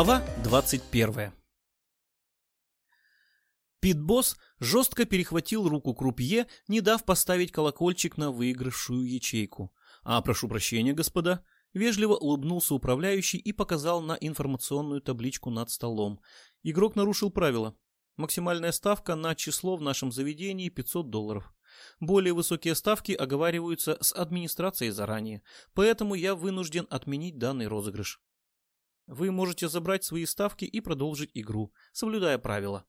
Глава 21 Пит-босс жестко перехватил руку крупье, не дав поставить колокольчик на выигравшую ячейку. «А, прошу прощения, господа», вежливо улыбнулся управляющий и показал на информационную табличку над столом. Игрок нарушил правила. Максимальная ставка на число в нашем заведении 500 долларов. Более высокие ставки оговариваются с администрацией заранее, поэтому я вынужден отменить данный розыгрыш. Вы можете забрать свои ставки и продолжить игру, соблюдая правила.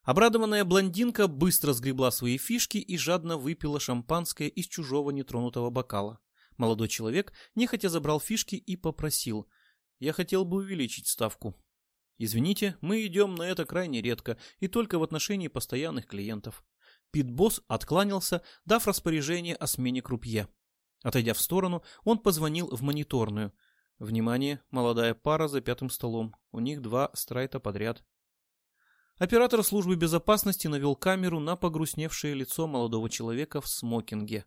Обрадованная блондинка быстро сгребла свои фишки и жадно выпила шампанское из чужого нетронутого бокала. Молодой человек нехотя забрал фишки и попросил. «Я хотел бы увеличить ставку». «Извините, мы идем на это крайне редко и только в отношении постоянных клиентов». Пит-босс откланялся, дав распоряжение о смене крупье. Отойдя в сторону, он позвонил в мониторную – Внимание, молодая пара за пятым столом. У них два страйта подряд. Оператор службы безопасности навел камеру на погрустневшее лицо молодого человека в смокинге.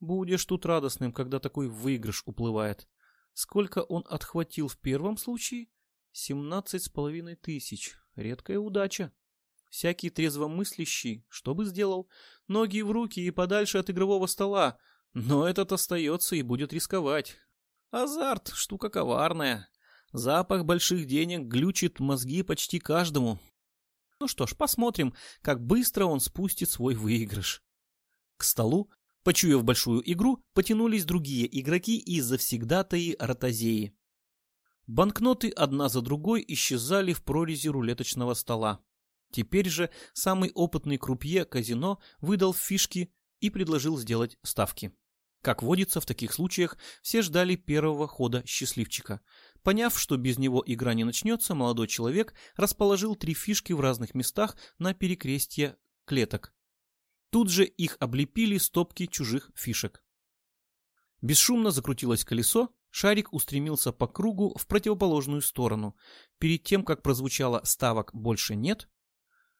Будешь тут радостным, когда такой выигрыш уплывает. Сколько он отхватил в первом случае? Семнадцать с половиной тысяч. Редкая удача. Всякий трезвомыслящий, что бы сделал? Ноги в руки и подальше от игрового стола. Но этот остается и будет рисковать. Азарт – штука коварная. Запах больших денег глючит мозги почти каждому. Ну что ж, посмотрим, как быстро он спустит свой выигрыш. К столу, почуяв большую игру, потянулись другие игроки и завсегдатаи ротозеи. Банкноты одна за другой исчезали в прорези рулеточного стола. Теперь же самый опытный крупье казино выдал фишки и предложил сделать ставки. Как водится в таких случаях, все ждали первого хода счастливчика. Поняв, что без него игра не начнется, молодой человек расположил три фишки в разных местах на перекрестье клеток. Тут же их облепили стопки чужих фишек. Бесшумно закрутилось колесо, шарик устремился по кругу в противоположную сторону. Перед тем, как прозвучало «ставок больше нет»,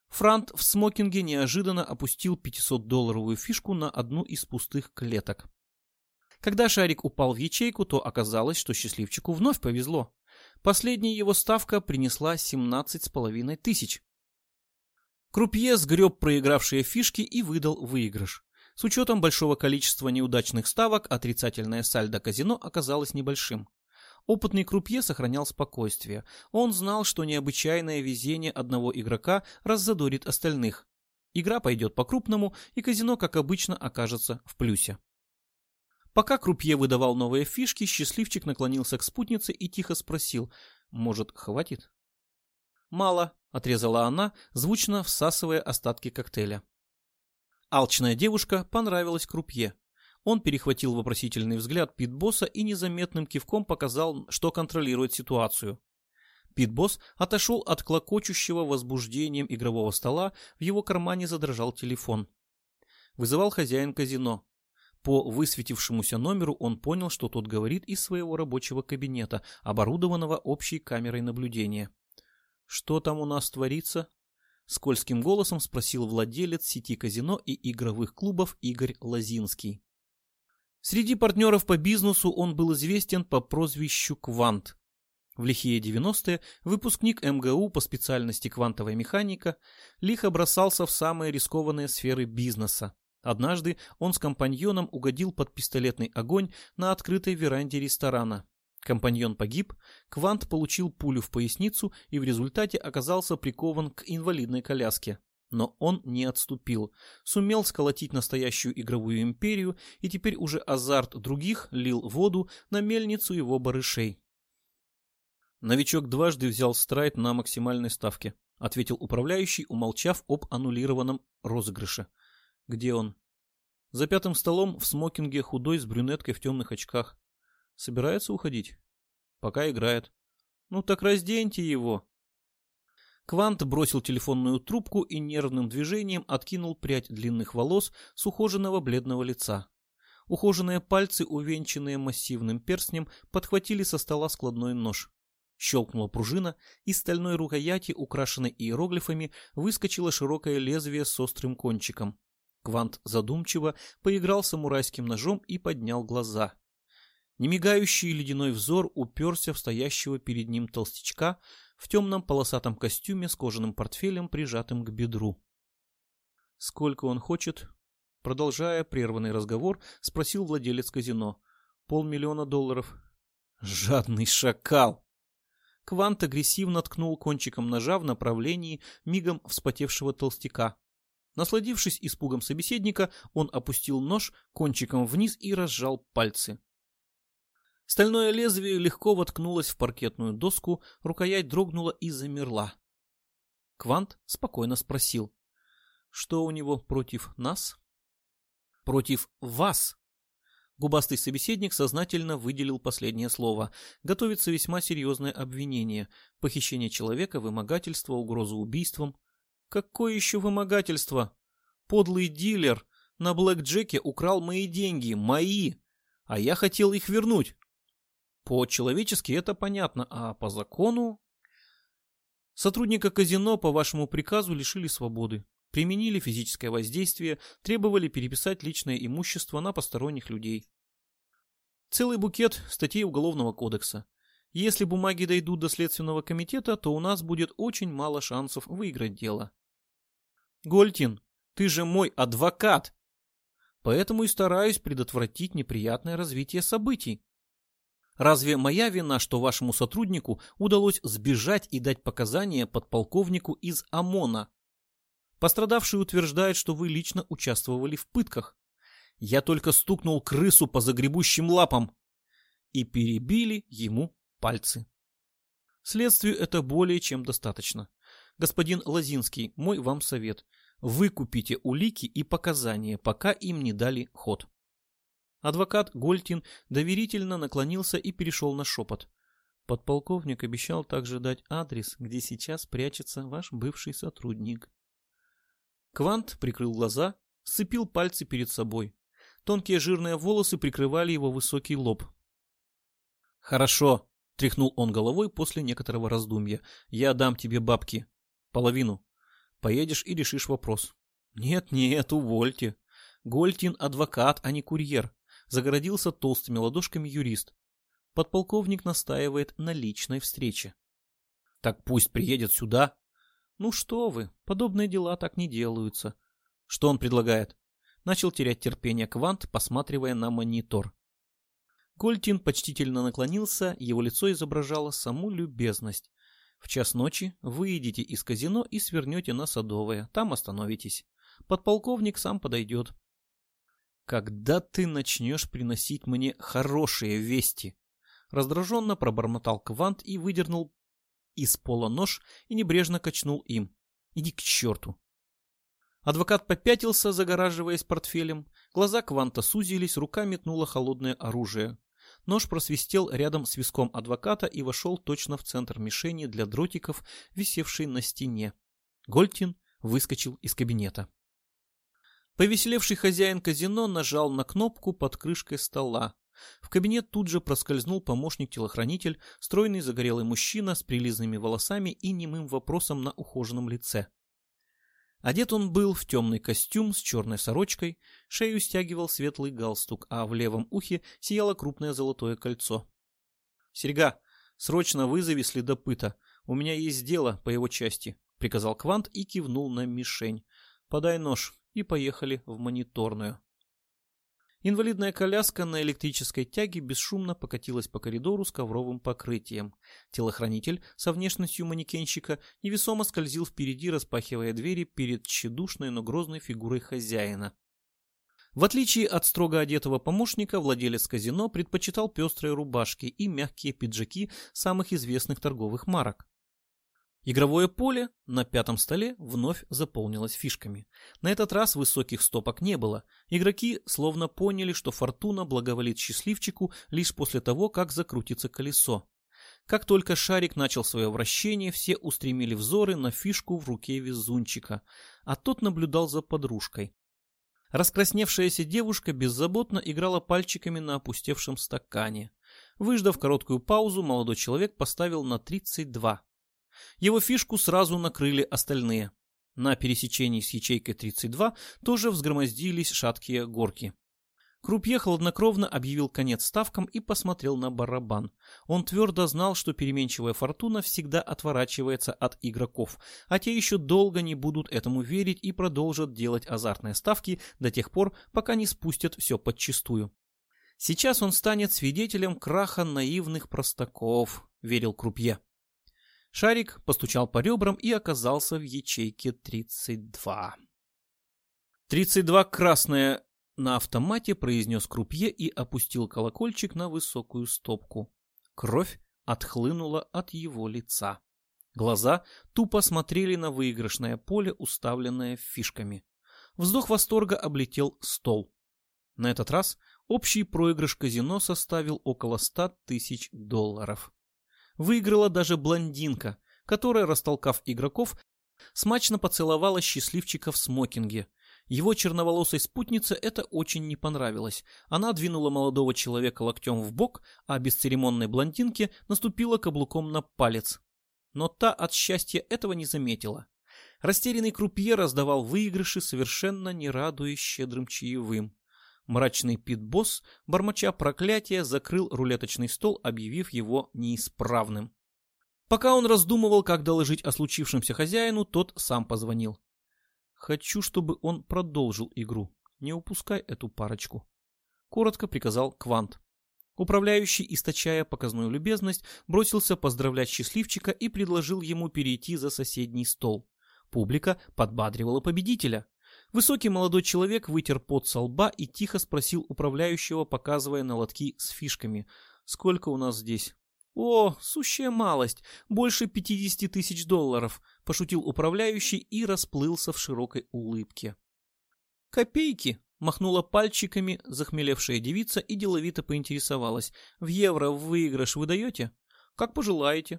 Франт в смокинге неожиданно опустил 500-долларовую фишку на одну из пустых клеток. Когда шарик упал в ячейку, то оказалось, что счастливчику вновь повезло. Последняя его ставка принесла 17,5 тысяч. Крупье сгреб проигравшие фишки и выдал выигрыш. С учетом большого количества неудачных ставок, отрицательное сальдо казино оказалось небольшим. Опытный крупье сохранял спокойствие. Он знал, что необычайное везение одного игрока раззадорит остальных. Игра пойдет по-крупному, и казино, как обычно, окажется в плюсе. Пока Крупье выдавал новые фишки, счастливчик наклонился к спутнице и тихо спросил, может, хватит? «Мало», — отрезала она, звучно всасывая остатки коктейля. Алчная девушка понравилась Крупье. Он перехватил вопросительный взгляд Питбосса и незаметным кивком показал, что контролирует ситуацию. Питбосс отошел от клокочущего возбуждением игрового стола, в его кармане задрожал телефон. Вызывал хозяин казино. По высветившемуся номеру он понял, что тот говорит из своего рабочего кабинета, оборудованного общей камерой наблюдения. «Что там у нас творится?» Скользким голосом спросил владелец сети казино и игровых клубов Игорь Лозинский. Среди партнеров по бизнесу он был известен по прозвищу Квант. В лихие 90-е выпускник МГУ по специальности квантовая механика лихо бросался в самые рискованные сферы бизнеса. Однажды он с компаньоном угодил под пистолетный огонь на открытой веранде ресторана. Компаньон погиб, Квант получил пулю в поясницу и в результате оказался прикован к инвалидной коляске. Но он не отступил, сумел сколотить настоящую игровую империю, и теперь уже азарт других лил воду на мельницу его барышей. Новичок дважды взял страйт на максимальной ставке, ответил управляющий, умолчав об аннулированном розыгрыше. Где он? За пятым столом в смокинге худой с брюнеткой в темных очках. Собирается уходить? Пока играет. Ну так разденьте его. Квант бросил телефонную трубку и нервным движением откинул прядь длинных волос с ухоженного бледного лица. Ухоженные пальцы, увенчанные массивным перстнем, подхватили со стола складной нож. Щелкнула пружина, из стальной рукояти, украшенной иероглифами, выскочило широкое лезвие с острым кончиком. Квант задумчиво поиграл самурайским ножом и поднял глаза. Немигающий ледяной взор уперся в стоящего перед ним толстячка в темном полосатом костюме с кожаным портфелем, прижатым к бедру. «Сколько он хочет?» Продолжая прерванный разговор, спросил владелец казино. «Полмиллиона долларов». «Жадный шакал!» Квант агрессивно ткнул кончиком ножа в направлении мигом вспотевшего толстяка. Насладившись испугом собеседника, он опустил нож кончиком вниз и разжал пальцы. Стальное лезвие легко воткнулось в паркетную доску, рукоять дрогнула и замерла. Квант спокойно спросил. Что у него против нас? Против вас. Губастый собеседник сознательно выделил последнее слово. Готовится весьма серьезное обвинение. Похищение человека, вымогательство, угроза убийством. Какое еще вымогательство? Подлый дилер на блэкджеке украл мои деньги, мои, а я хотел их вернуть. По-человечески это понятно, а по закону... Сотрудника казино по вашему приказу лишили свободы, применили физическое воздействие, требовали переписать личное имущество на посторонних людей. Целый букет статей Уголовного кодекса. Если бумаги дойдут до Следственного комитета, то у нас будет очень мало шансов выиграть дело. Гольтин, ты же мой адвокат! Поэтому и стараюсь предотвратить неприятное развитие событий. Разве моя вина, что вашему сотруднику удалось сбежать и дать показания подполковнику из ОМОНа? Пострадавший утверждает, что вы лично участвовали в пытках. Я только стукнул крысу по загребущим лапам. И перебили ему пальцы. Следствию это более чем достаточно. Господин Лазинский, мой вам совет. Выкупите улики и показания, пока им не дали ход. Адвокат Гольтин доверительно наклонился и перешел на шепот. Подполковник обещал также дать адрес, где сейчас прячется ваш бывший сотрудник. Квант прикрыл глаза, сцепил пальцы перед собой. Тонкие жирные волосы прикрывали его высокий лоб. «Хорошо», — тряхнул он головой после некоторого раздумья. «Я дам тебе бабки. Половину. Поедешь и решишь вопрос». «Нет-нет, увольте. Гольтин адвокат, а не курьер загородился толстыми ладошками юрист. Подполковник настаивает на личной встрече. Так пусть приедет сюда. Ну что вы, подобные дела так не делаются. Что он предлагает? Начал терять терпение Квант, посматривая на монитор. Гольтин почтительно наклонился, его лицо изображало саму любезность. В час ночи выйдете из казино и свернете на Садовое, там остановитесь. Подполковник сам подойдет. «Когда ты начнешь приносить мне хорошие вести?» Раздраженно пробормотал Квант и выдернул из пола нож и небрежно качнул им. «Иди к черту!» Адвокат попятился, загораживаясь портфелем. Глаза Кванта сузились, рука метнула холодное оружие. Нож просвистел рядом с виском адвоката и вошел точно в центр мишени для дротиков, висевшей на стене. Гольтин выскочил из кабинета. Повеселевший хозяин казино нажал на кнопку под крышкой стола. В кабинет тут же проскользнул помощник-телохранитель, стройный загорелый мужчина с прилизанными волосами и немым вопросом на ухоженном лице. Одет он был в темный костюм с черной сорочкой, шею стягивал светлый галстук, а в левом ухе сияло крупное золотое кольцо. «Серега, срочно вызови следопыта, у меня есть дело по его части», — приказал Квант и кивнул на мишень. «Подай нож, и поехали в мониторную. Инвалидная коляска на электрической тяге бесшумно покатилась по коридору с ковровым покрытием. Телохранитель со внешностью манекенщика невесомо скользил впереди, распахивая двери перед тщедушной, но грозной фигурой хозяина. В отличие от строго одетого помощника, владелец казино предпочитал пестрые рубашки и мягкие пиджаки самых известных торговых марок. Игровое поле на пятом столе вновь заполнилось фишками. На этот раз высоких стопок не было. Игроки словно поняли, что фортуна благоволит счастливчику лишь после того, как закрутится колесо. Как только шарик начал свое вращение, все устремили взоры на фишку в руке везунчика, а тот наблюдал за подружкой. Раскрасневшаяся девушка беззаботно играла пальчиками на опустевшем стакане. Выждав короткую паузу, молодой человек поставил на 32. Его фишку сразу накрыли остальные. На пересечении с ячейкой 32 тоже взгромоздились шаткие горки. Крупье хладнокровно объявил конец ставкам и посмотрел на барабан. Он твердо знал, что переменчивая фортуна всегда отворачивается от игроков, а те еще долго не будут этому верить и продолжат делать азартные ставки до тех пор, пока не спустят все подчистую. Сейчас он станет свидетелем краха наивных простаков, верил Крупье. Шарик постучал по ребрам и оказался в ячейке 32. 32 красная на автомате произнес крупье и опустил колокольчик на высокую стопку. Кровь отхлынула от его лица. Глаза тупо смотрели на выигрышное поле, уставленное фишками. Вздох восторга облетел стол. На этот раз общий проигрыш казино составил около ста тысяч долларов. Выиграла даже блондинка, которая, растолкав игроков, смачно поцеловала счастливчика в смокинге, его черноволосой спутнице это очень не понравилось. Она двинула молодого человека локтем в бок, а бесцеремонной блондинке наступила каблуком на палец. Но та от счастья этого не заметила. Растерянный крупье раздавал выигрыши, совершенно не радуясь щедрым чаевым. Мрачный пит-босс, бормоча проклятия, закрыл рулеточный стол, объявив его неисправным. Пока он раздумывал, как доложить о случившемся хозяину, тот сам позвонил. Хочу, чтобы он продолжил игру. Не упускай эту парочку. Коротко приказал Квант. Управляющий, источая показную любезность, бросился поздравлять счастливчика и предложил ему перейти за соседний стол. Публика подбадривала победителя. Высокий молодой человек вытер пот со лба и тихо спросил управляющего, показывая на лотки с фишками. «Сколько у нас здесь?» «О, сущая малость, больше 50 тысяч долларов», — пошутил управляющий и расплылся в широкой улыбке. «Копейки», — махнула пальчиками захмелевшая девица и деловито поинтересовалась. «В евро в выигрыш вы даете?» «Как пожелаете».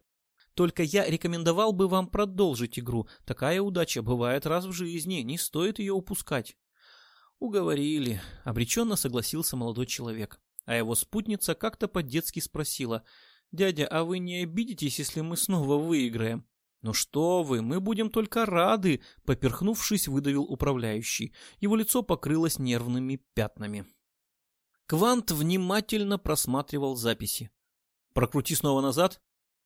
«Только я рекомендовал бы вам продолжить игру. Такая удача бывает раз в жизни, не стоит ее упускать». «Уговорили», — обреченно согласился молодой человек. А его спутница как-то по-детски спросила — «Дядя, а вы не обидитесь, если мы снова выиграем?» «Ну что вы, мы будем только рады», — поперхнувшись, выдавил управляющий. Его лицо покрылось нервными пятнами. Квант внимательно просматривал записи. «Прокрути снова назад.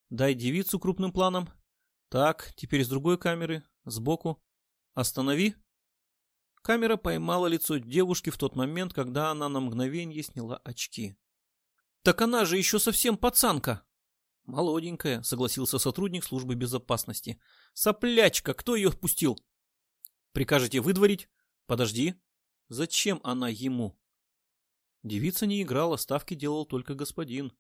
Дай девицу крупным планом. Так, теперь с другой камеры, сбоку. Останови». Камера поймала лицо девушки в тот момент, когда она на мгновение сняла очки. Так она же еще совсем пацанка. Молоденькая, согласился сотрудник службы безопасности. Соплячка, кто ее впустил? Прикажете выдворить? Подожди. Зачем она ему? Девица не играла, ставки делал только господин.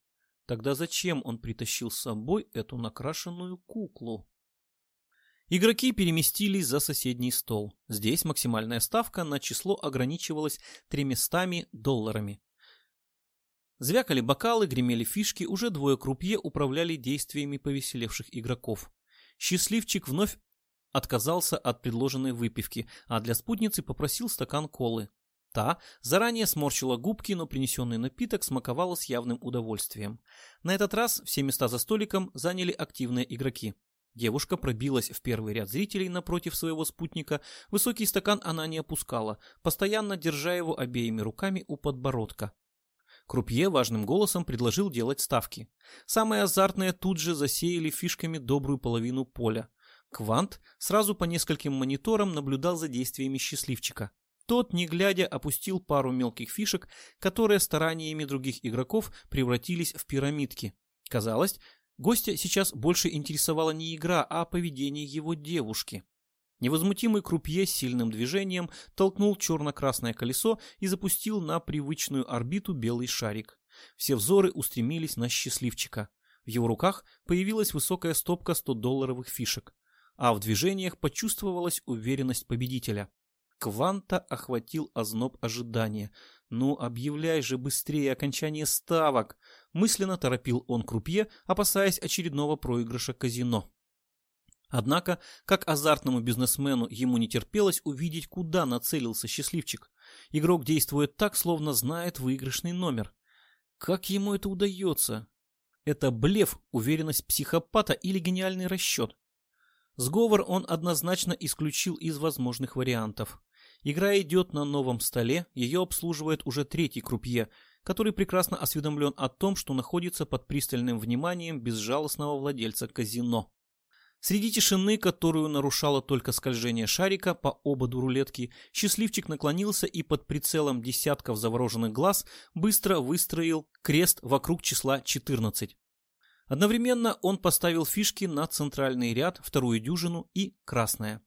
Тогда зачем он притащил с собой эту накрашенную куклу? Игроки переместились за соседний стол. Здесь максимальная ставка на число ограничивалась тремястами долларами. Звякали бокалы, гремели фишки, уже двое крупье управляли действиями повеселевших игроков. Счастливчик вновь отказался от предложенной выпивки, а для спутницы попросил стакан колы. Та заранее сморщила губки, но принесенный напиток смаковала с явным удовольствием. На этот раз все места за столиком заняли активные игроки. Девушка пробилась в первый ряд зрителей напротив своего спутника. Высокий стакан она не опускала, постоянно держа его обеими руками у подбородка. Крупье важным голосом предложил делать ставки. Самые азартные тут же засеяли фишками добрую половину поля. Квант сразу по нескольким мониторам наблюдал за действиями счастливчика. Тот, не глядя, опустил пару мелких фишек, которые стараниями других игроков превратились в пирамидки. Казалось, гостя сейчас больше интересовала не игра, а поведение его девушки. Невозмутимый крупье сильным движением толкнул черно-красное колесо и запустил на привычную орбиту белый шарик. Все взоры устремились на счастливчика. В его руках появилась высокая стопка 100-долларовых фишек, а в движениях почувствовалась уверенность победителя. Кванта охватил озноб ожидания. «Ну, объявляй же быстрее окончание ставок!» Мысленно торопил он крупье, опасаясь очередного проигрыша казино. Однако, как азартному бизнесмену ему не терпелось увидеть, куда нацелился счастливчик. Игрок действует так, словно знает выигрышный номер. Как ему это удается? Это блеф, уверенность психопата или гениальный расчет? Сговор он однозначно исключил из возможных вариантов. Игра идет на новом столе, ее обслуживает уже третий крупье, который прекрасно осведомлен о том, что находится под пристальным вниманием безжалостного владельца казино. Среди тишины, которую нарушало только скольжение шарика по ободу рулетки, счастливчик наклонился и под прицелом десятков завороженных глаз быстро выстроил крест вокруг числа 14. Одновременно он поставил фишки на центральный ряд, вторую дюжину и красная.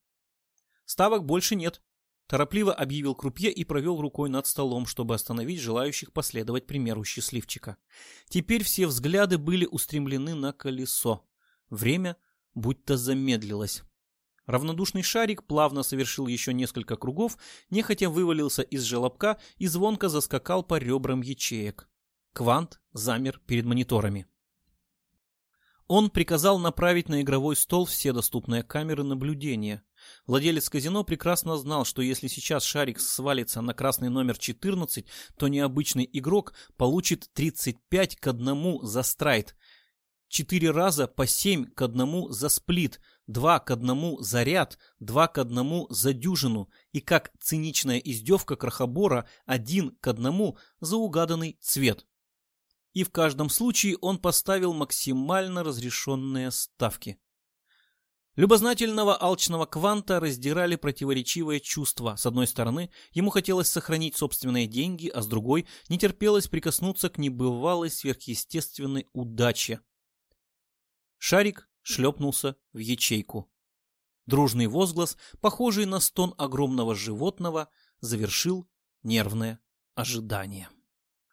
Ставок больше нет. Торопливо объявил крупье и провел рукой над столом, чтобы остановить желающих последовать примеру счастливчика. Теперь все взгляды были устремлены на колесо. Время будто замедлилось. Равнодушный шарик плавно совершил еще несколько кругов, нехотя вывалился из желобка и звонко заскакал по ребрам ячеек. Квант замер перед мониторами. Он приказал направить на игровой стол все доступные камеры наблюдения. Владелец казино прекрасно знал, что если сейчас шарик свалится на красный номер 14, то необычный игрок получит 35 к 1 за страйт, 4 раза по 7 к 1 за сплит, 2 к 1 за ряд, 2 к 1 за дюжину и как циничная издевка крохобора 1 к 1 за угаданный цвет и в каждом случае он поставил максимально разрешенные ставки. Любознательного алчного кванта раздирали противоречивые чувства. С одной стороны, ему хотелось сохранить собственные деньги, а с другой не терпелось прикоснуться к небывалой сверхъестественной удаче. Шарик шлепнулся в ячейку. Дружный возглас, похожий на стон огромного животного, завершил нервное ожидание.